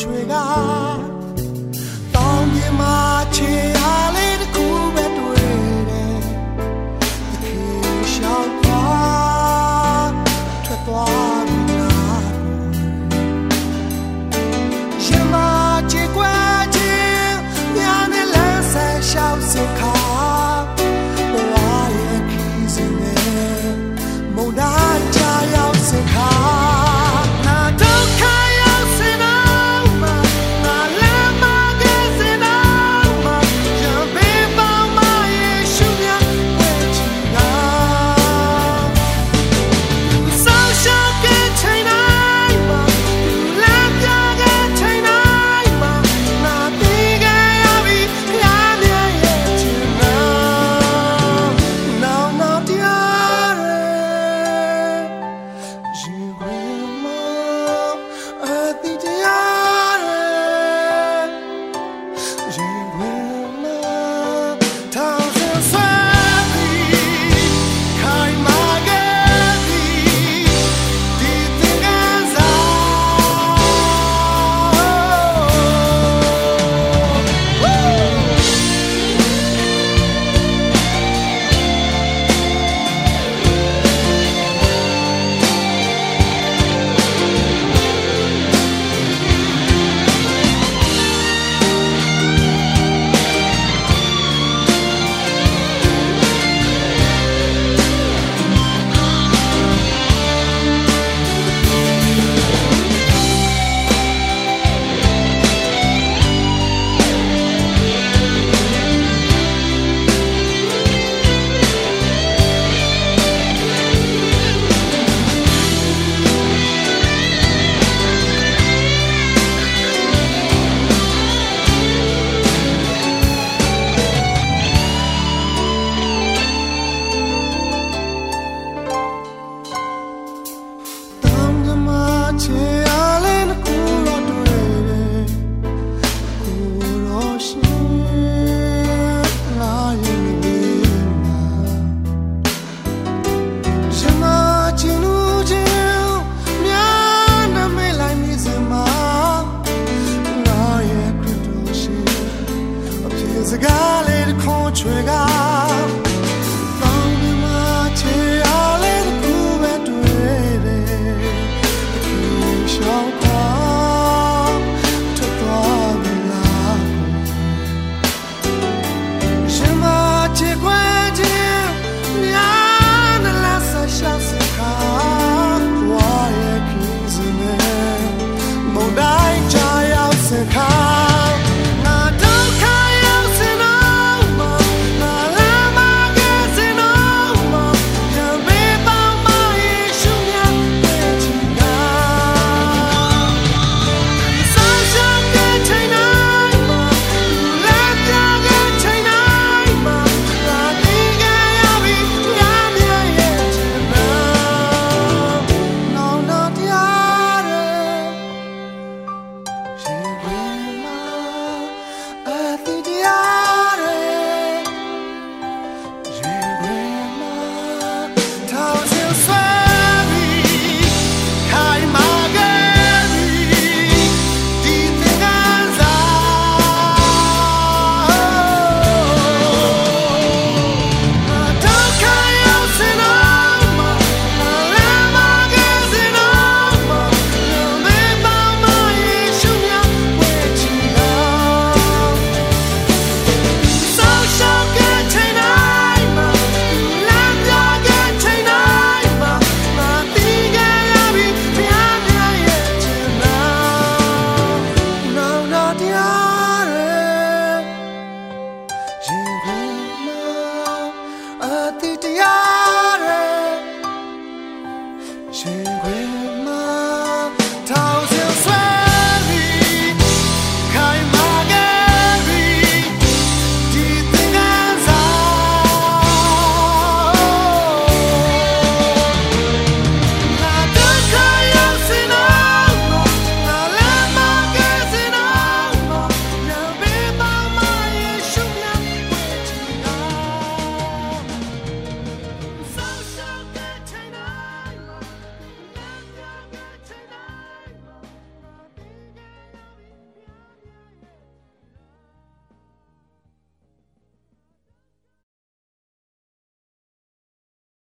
trigger. 吹干。